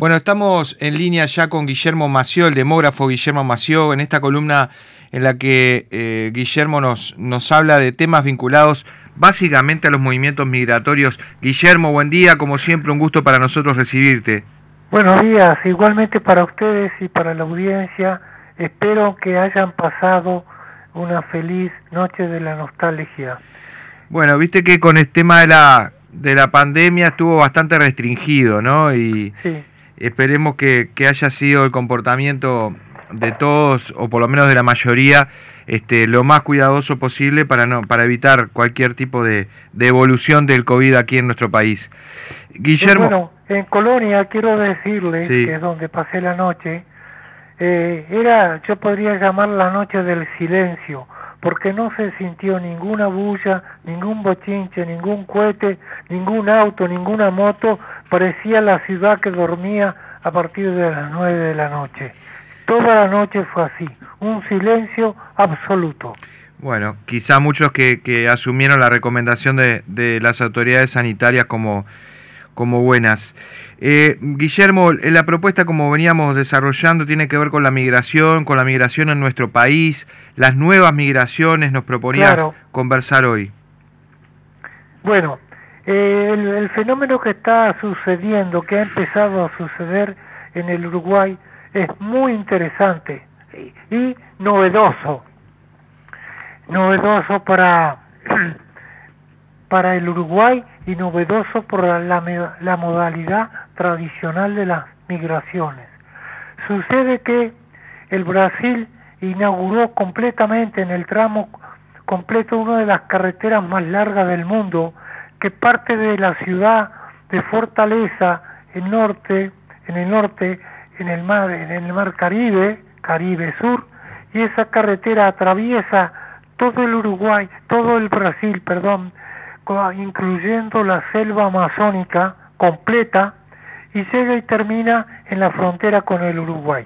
Bueno, estamos en línea ya con Guillermo Mació, el demógrafo Guillermo Mació, en esta columna en la que eh, Guillermo nos, nos habla de temas vinculados básicamente a los movimientos migratorios. Guillermo, buen día, como siempre, un gusto para nosotros recibirte. Buenos días, igualmente para ustedes y para la audiencia. Espero que hayan pasado una feliz noche de la nostalgia. Bueno, viste que con el tema de la, de la pandemia estuvo bastante restringido, ¿no? Y, Sí. Esperemos que, que haya sido el comportamiento de todos, o por lo menos de la mayoría, este, lo más cuidadoso posible para, no, para evitar cualquier tipo de, de evolución del COVID aquí en nuestro país. Guillermo, Bueno, en Colonia quiero decirle, Sí. que es donde pasé la noche, eh, era, yo podría llamar la noche del silencio, porque no se sintió ninguna bulla, ningún bochinche, ningún cohete, ningún auto, ninguna moto, parecía la ciudad que dormía a partir de las nueve de la noche. Toda la noche fue así, un silencio absoluto. bueno, quizá muchos que, asumieron la recomendación de las autoridades sanitarias como, como buenas. Eh, Guillermo, eh, la propuesta como veníamos desarrollando tiene que ver con la migración, con la migración en nuestro país, las nuevas migraciones, nos proponías Claro. conversar hoy. Bueno, eh, el, el fenómeno que está sucediendo, que ha empezado a suceder en el Uruguay, es muy interesante y, y novedoso. Novedoso para, para el Uruguay y novedoso por la, la modalidad tradicional de las migraciones. Sucede que el Brasil inauguró completamente en el tramo completo una de las carreteras más largas del mundo que parte de la ciudad de Fortaleza en norte, en el norte, en el mar, en el mar Caribe, Caribe Sur, y esa carretera atraviesa todo el Uruguay, todo el Brasil, perdón, co- incluyendo la selva amazónica completa y llega y termina en la frontera con el Uruguay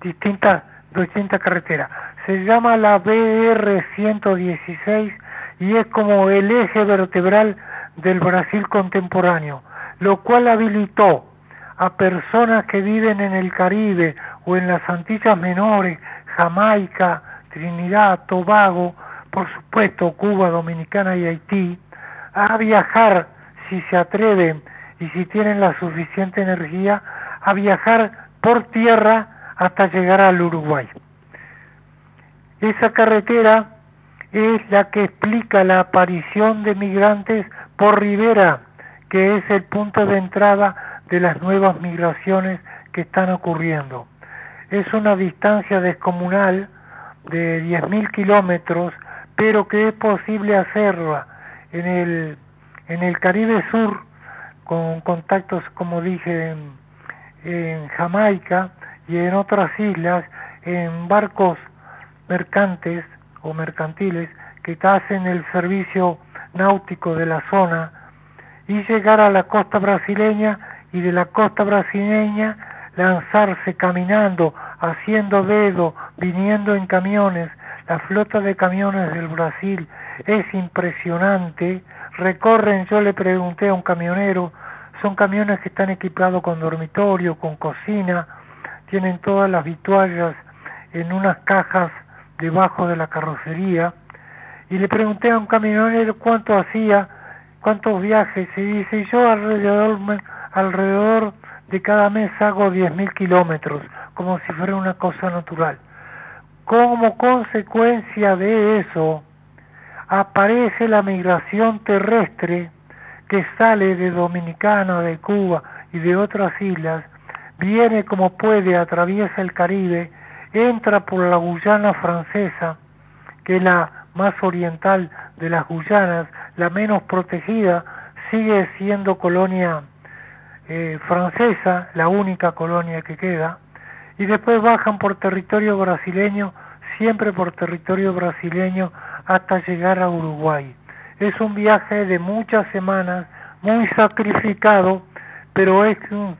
distintas, distintas carreteras. Se llama la BR-116 y es como el eje vertebral del Brasil contemporáneo, lo cual habilitó a personas que viven en el Caribe o en las Antillas Menores, Jamaica, Trinidad, Tobago, por supuesto Cuba, Dominicana y Haití, a viajar, si se atreven y si tienen la suficiente energía, a viajar por tierra hasta llegar al Uruguay. Esa carretera es la que explica la aparición de migrantes por ribera, que es el punto de entrada de las nuevas migraciones que están ocurriendo. Es una distancia descomunal de 10.000 kilómetros, pero que es posible hacerla en el, en el Caribe Sur, con contactos, como dije, en, en Jamaica y en otras islas, en barcos mercantes o mercantiles que hacen el servicio náutico de la zona y llegar a la costa brasileña y de la costa brasileña lanzarse caminando, haciendo dedo, viniendo en camiones. La flota de camiones del Brasil es impresionante. Recorren, yo le pregunté a un camionero, son camiones que están equipados con dormitorio, con cocina, tienen todas las vituallas en unas cajas debajo de la carrocería. Y le pregunté a un camionero cuánto hacía, cuántos viajes, y dice, yo alrededor, alrededor de cada mes hago 10.000 kilómetros, como si fuera una cosa natural. Como consecuencia de eso, aparece la migración terrestre que sale de Dominicana, de Cuba y de otras islas, viene como puede, atraviesa el Caribe, entra por la Guyana francesa, que es la más oriental de las Guyanas, la menos protegida, sigue siendo colonia eh, francesa, la única colonia que queda, y después bajan por territorio brasileño, siempre por territorio brasileño, hasta llegar a Uruguay. Es un viaje de muchas semanas, muy sacrificado, pero es un,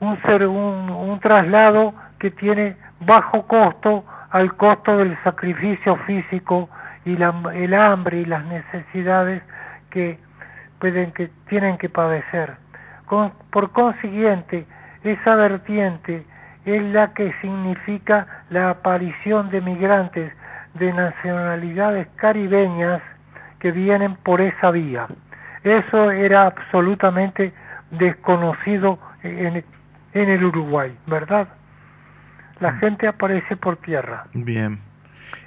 un, ser, un, un traslado que tiene bajo costo al costo del sacrificio físico y la, el hambre y las necesidades que, pueden, que tienen que padecer. por consiguiente, esa vertiente es la que significa la aparición de migrantes de nacionalidades caribeñas que vienen por esa vía. Eso era absolutamente desconocido en, el Uruguay, ¿verdad? La mm. gente aparece por tierra. Bien.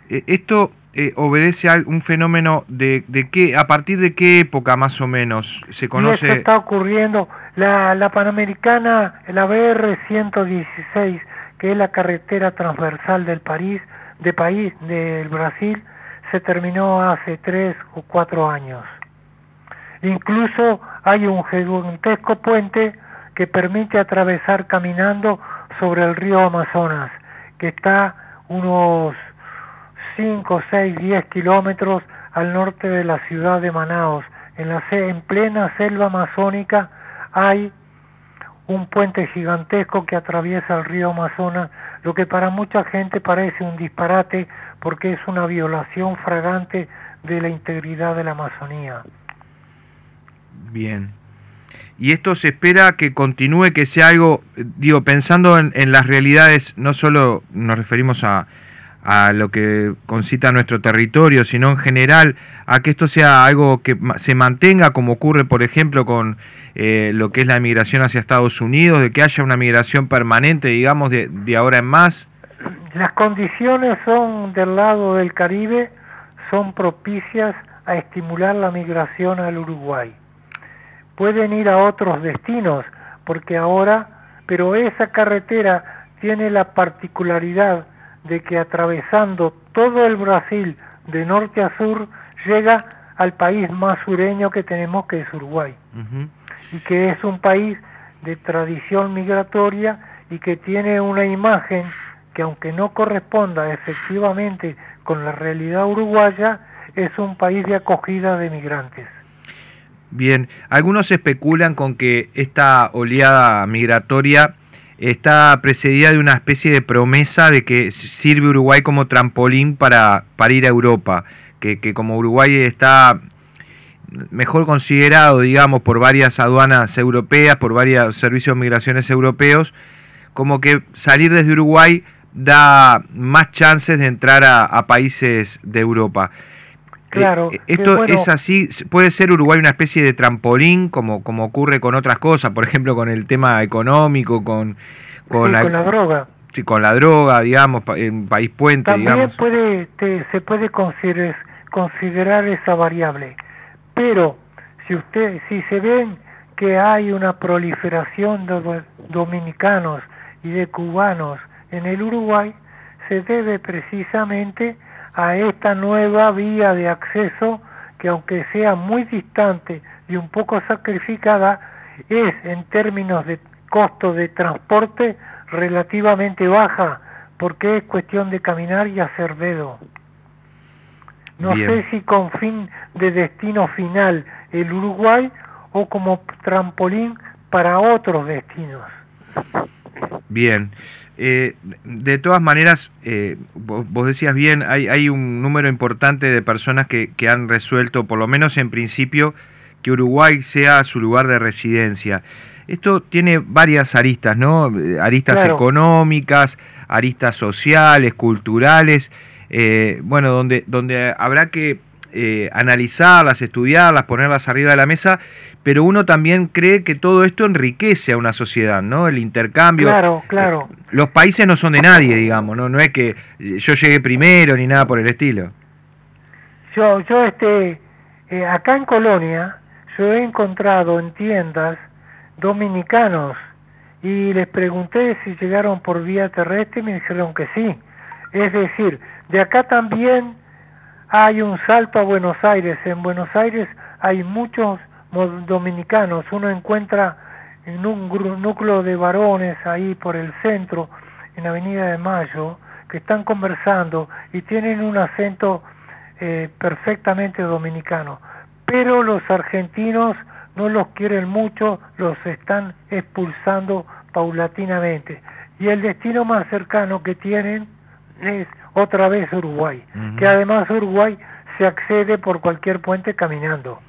Eh, esto eh, obedece a un fenómeno de, de qué, a partir de qué época más o menos se conoce. Y esto está ocurriendo. La, la Panamericana, la BR 116, que es la carretera transversal del París, de país del Brasil, se terminó hace tres o cuatro años. Incluso hay un gigantesco puente que permite atravesar caminando sobre el río Amazonas, que está unos 5, 6, 10 kilómetros al norte de la ciudad de Manaos. En, la, en plena selva amazónica hay un puente gigantesco que atraviesa el río Amazonas, lo que para mucha gente parece un disparate porque es una violación fragante de la integridad de la Amazonía. Bien. Y esto se espera que continúe, que sea algo, digo, pensando en, las realidades, no solo nos referimos a, a lo que concita nuestro territorio, sino en general a que esto sea algo que se mantenga, como ocurre, por ejemplo, con eh, lo que es la migración hacia Estados Unidos, de que haya una migración permanente, digamos, de, de ahora en más? Las condiciones son del lado del Caribe, son propicias a estimular la migración al Uruguay pueden ir a otros destinos, porque ahora, pero esa carretera tiene la particularidad de que atravesando todo el Brasil de norte a sur llega al país más sureño que tenemos que es Uruguay y que es un país de tradición migratoria y que tiene una imagen que aunque no corresponda efectivamente con la realidad uruguaya es un país de acogida de migrantes. Bien, algunos especulan con que esta oleada migratoria está precedida de una especie de promesa de que sirve Uruguay como trampolín para, para ir a Europa, que, que como Uruguay está mejor considerado, digamos, por varias aduanas europeas, por varios servicios de migraciones europeos, como que salir desde Uruguay da más chances de entrar a países de Europa. Claro. Eh, esto es así, puede ser Uruguay una especie de trampolín, como, como ocurre con otras cosas, por ejemplo, con el tema económico, con, con, la, droga. Sí, con la droga, digamos, en país puente, También puede, se puede considerar, considerar esa variable, pero si usted, si se ven que hay una proliferación de dominicanos y de cubanos en el Uruguay, se debe precisamente a esta nueva vía de acceso que aunque sea muy distante y un poco sacrificada, es en términos de costo de transporte relativamente baja, porque es cuestión de caminar y hacer dedo. No sé si con fin de destino final el Uruguay o como trampolín para otros destinos. Bien. Eh, de todas maneras, eh, vos, decías bien, hay, hay, un número importante de personas que, que, han resuelto, por lo menos en principio, que Uruguay sea su lugar de residencia. Esto tiene varias aristas, ¿no? Aristas económicas, aristas sociales, culturales, eh, bueno, donde, donde habrá que eh, analizarlas, estudiarlas, ponerlas arriba de la mesa, pero uno también cree que todo esto enriquece a una sociedad, ¿no? El intercambio. Claro, claro. Eh, los países no son de nadie, digamos, ¿no? No es que yo llegue primero ni nada por el estilo. Yo, yo este, eh, acá en Colonia, yo he encontrado en tiendas dominicanos y les pregunté si llegaron por vía terrestre y me dijeron que sí. Es decir, de acá también hay un salto a Buenos Aires. En Buenos Aires hay muchos dominicanos. Uno encuentra en un núcleo de varones ahí por el centro, en Avenida de Mayo, que están conversando y tienen un acento eh, perfectamente dominicano. Pero los argentinos no los quieren mucho, los están expulsando paulatinamente. Y el destino más cercano que tienen es otra vez Uruguay, que además Uruguay se accede por cualquier puente caminando.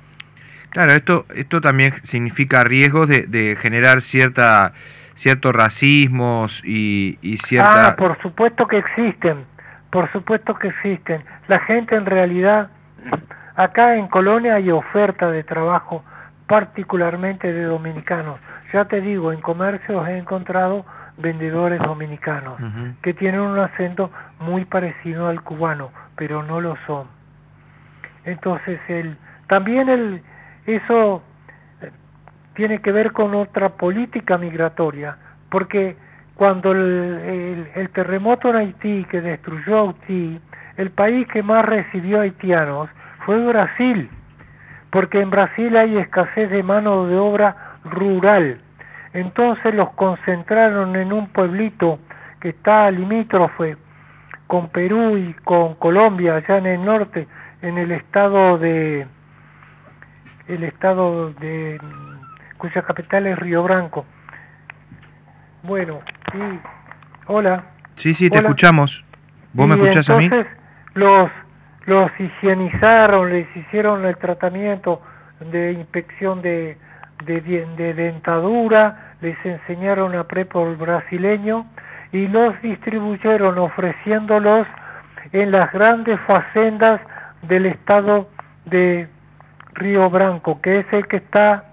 Claro, esto, esto también significa riesgos de, de generar cierta ciertos racismos y, y cierta... Ah, por supuesto que existen, por supuesto que existen. La gente en realidad, acá en Colonia hay oferta de trabajo particularmente de dominicanos. Ya te digo, en comercios he encontrado vendedores dominicanos que tienen un acento muy parecido al cubano, pero no lo son. Entonces, el, también el, eso tiene que ver con otra política migratoria, porque cuando el, terremoto en Haití que destruyó Haití, el país que más recibió haitianos fue Brasil, porque en Brasil hay escasez de mano de obra rural. Entonces los concentraron en un pueblito que está limítrofe con Perú y con Colombia, allá en el norte, en el estado de el estado de cuya capital es Río Branco. Bueno, sí, hola. Sí, sí, te escuchamos. ¿Vos me escuchás a mí? Entonces los, los higienizaron, les hicieron el tratamiento de inspección de, de, de dentadura, les enseñaron a prepo brasileño y los distribuyeron ofreciéndolos en las grandes facendas del estado de Río Branco, que es el que está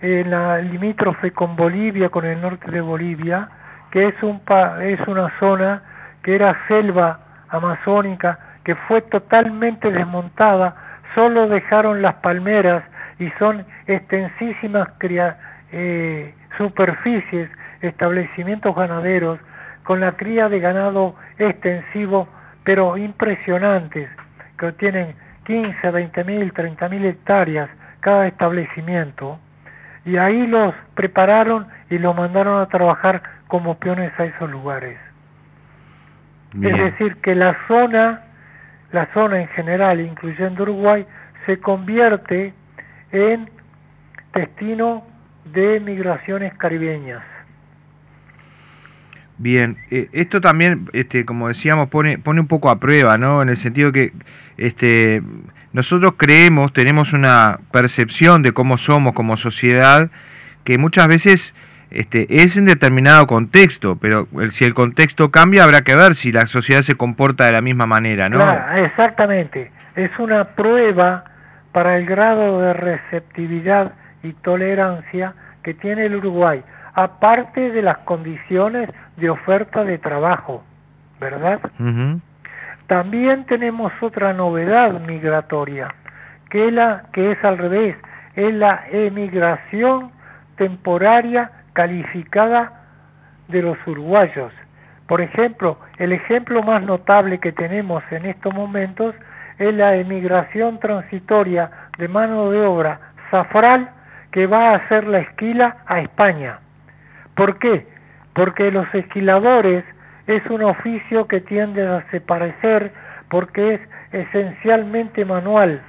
en la limítrofe con Bolivia, con el norte de Bolivia, que es, un es una zona que era selva amazónica, que fue totalmente desmontada, solo dejaron las palmeras y son extensísimas eh, superficies, establecimientos ganaderos, con la cría de ganado extensivo, pero impresionantes, que tienen 15, 20 mil, 30 mil hectáreas cada establecimiento y ahí los prepararon y los mandaron a trabajar como peones a esos lugares. Es decir, que la zona, la zona en general, incluyendo Uruguay, se convierte en destino de migraciones caribeñas. Bien, eh, esto también, este, como decíamos, pone, pone un poco a prueba, ¿no? En el sentido que este, nosotros creemos, tenemos una percepción de cómo somos como sociedad, que muchas veces este, es en determinado contexto, pero si el contexto cambia habrá que ver si la sociedad se comporta de la misma manera, ¿no? exactamente. Es una prueba para el grado de receptividad y tolerancia que tiene el Uruguay, aparte de las condiciones de oferta de trabajo, ¿verdad? También tenemos otra novedad migratoria, que es, la, que es al revés, es la emigración temporaria calificada de los uruguayos. Por ejemplo, el ejemplo más notable que tenemos en estos momentos es la emigración transitoria de mano de obra safral que va a hacer la esquila a España. ¿Por qué? Porque los esquiladores es un oficio que tiende a desaparecer porque es esencialmente manual,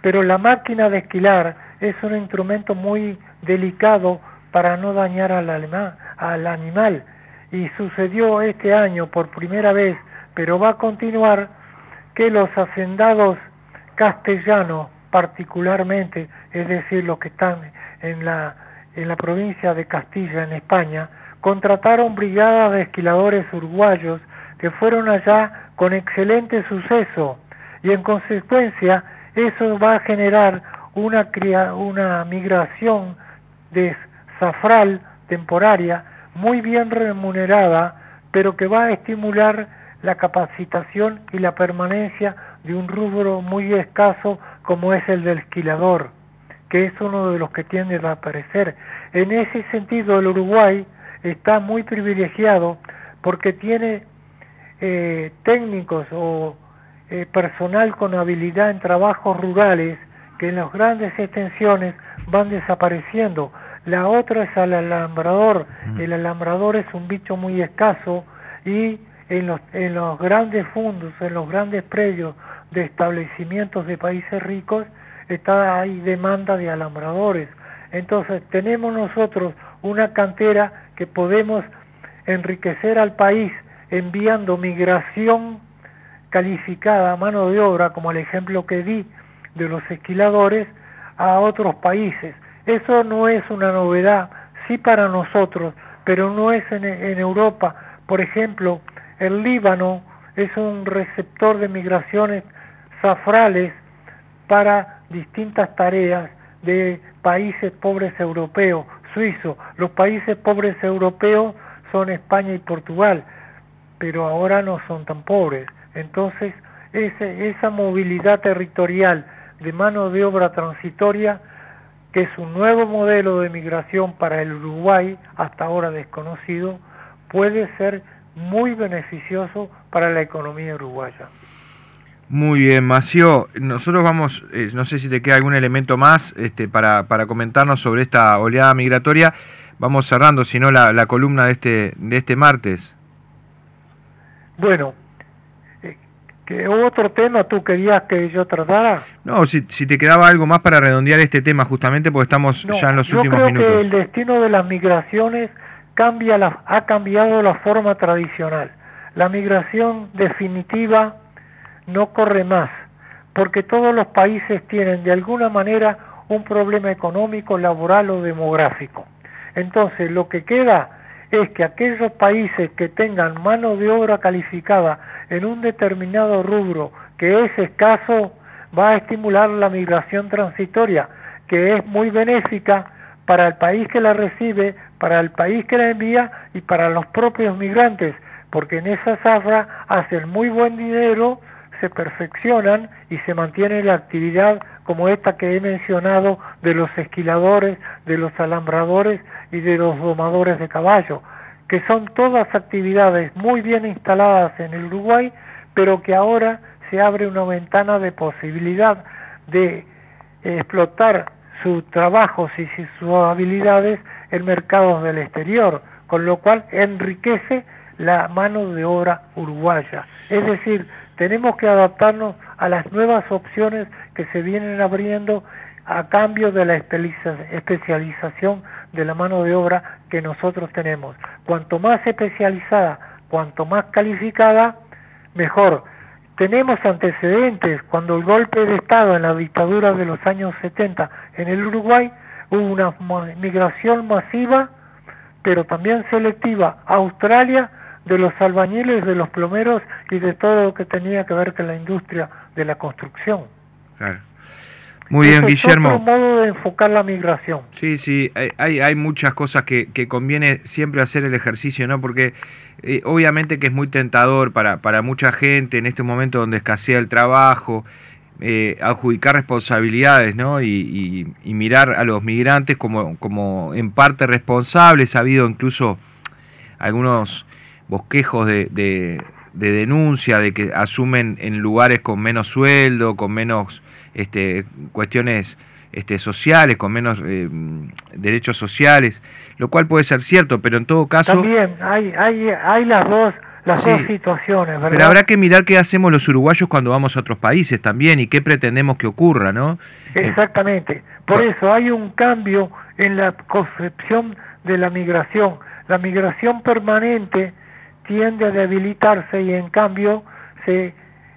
pero la máquina de esquilar es un instrumento muy delicado para no dañar al, al animal y sucedió este año por primera vez, pero va a continuar que los hacendados castellanos particularmente, es decir, los que están en la, en la provincia de Castilla, en España, contrataron brigadas de esquiladores uruguayos que fueron allá con excelente suceso. Y en consecuencia eso va a generar una, una migración de safral temporaria muy bien remunerada, pero que va a estimular la capacitación y la permanencia de un rubro muy escaso como es el del esquilador, que es uno de los que tiende a aparecer. En ese sentido, el Uruguay está muy privilegiado porque tiene eh, técnicos o eh, personal con habilidad en trabajos rurales que en las grandes extensiones van desapareciendo. La otra es el alambrador. Mm. El alambrador es un bicho muy escaso y en los, en los grandes fundos, en los grandes predios de establecimientos de países ricos, está ahí demanda de alambradores. Entonces tenemos nosotros una cantera que podemos enriquecer al país enviando migración calificada a mano de obra, como el ejemplo que di de los esquiladores, a otros países. Eso no es una novedad, sí para nosotros, pero no es en, en Europa. Por ejemplo, el Líbano es un receptor de migraciones safrales para distintas tareas de países pobres europeos, suizos. Los países pobres europeos son España y Portugal, pero ahora no son tan pobres. Entonces, ese, esa movilidad territorial de mano de obra transitoria, que es un nuevo modelo de migración para el Uruguay, hasta ahora desconocido, puede ser muy beneficioso para la economía uruguaya. Muy bien, Mació. Nosotros vamos, eh, no sé si te queda algún elemento más este, para, para comentarnos sobre esta oleada migratoria. Vamos cerrando, si no, la, la columna de este, de este martes. Bueno, eh, ¿qué otro tema tú querías que yo tratara? No, si, si te quedaba algo más para redondear este tema, justamente porque estamos No, ya en los yo últimos creo minutos. que el destino de las migraciones cambia ha cambiado la forma tradicional. La migración definitiva no corre más, porque todos los países tienen de alguna manera un problema económico, laboral o demográfico. Entonces, lo que queda es que aquellos países que tengan mano de obra calificada en un determinado rubro que es escaso, va a estimular la migración transitoria, que es muy benéfica para el país que la recibe, para el país que la envía y para los propios migrantes, porque en esa zafra hacen muy buen dinero, se perfeccionan y se mantiene la actividad como esta que he mencionado de los esquiladores, de los alambradores y de los domadores de caballo, que son todas actividades muy bien instaladas en el Uruguay, pero que ahora se abre una ventana de posibilidad de explotar sus trabajos y sus habilidades en mercados del exterior, con lo cual enriquece la mano de obra uruguaya. Es decir, tenemos que adaptarnos a las nuevas opciones que se vienen abriendo a cambio de la especialización de la mano de obra que nosotros tenemos. Cuanto más especializada, cuanto más calificada, mejor. Tenemos antecedentes, cuando el golpe de Estado en la dictadura de los años 70 en el Uruguay, hubo una migración masiva, pero también selectiva, a Australia, de los albañiles, de los plomeros y de todo lo que tenía que ver con la industria de la construcción. Muy bien, Guillermo. Es otro modo de enfocar la migración. Sí, sí, hay- hay, hay muchas cosas que, que conviene siempre hacer el ejercicio, ¿no? Porque eh, obviamente que es muy tentador para, para mucha gente en este momento donde escasea el trabajo, eh, adjudicar responsabilidades, ¿no? Y, y- y mirar a los migrantes como, como en parte responsables. Ha habido incluso algunos bosquejos de, de- de denuncia de que asumen en lugares con menos sueldo, con menos este, cuestiones este, sociales, con menos eh, derechos sociales, lo cual puede ser cierto, pero en todo caso, También hay, hay, hay las dos las Sí. dos situaciones, ¿verdad? pero habrá que mirar qué hacemos los uruguayos cuando vamos a otros países también y qué pretendemos que ocurra, ¿no? Eh, Exactamente. Por eso hay un cambio en la concepción de la migración. La migración permanente tiende a debilitarse y en cambio se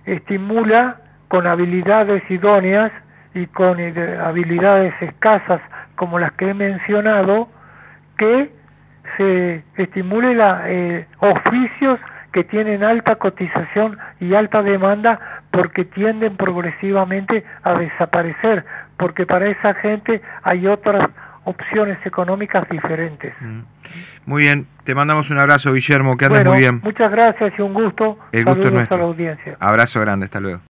estimula con habilidades idóneas y con habilidades escasas como las que he mencionado que se estimule la, eh, oficios que tienen alta cotización y alta demanda porque tienden progresivamente a desaparecer, porque para esa gente hay otras opciones económicas diferentes. Mm. Muy bien, te mandamos un abrazo, Guillermo, que andes Bueno, muy bien. muchas gracias y un gusto. El gusto es nuestro. a la audiencia. Abrazo grande, hasta luego.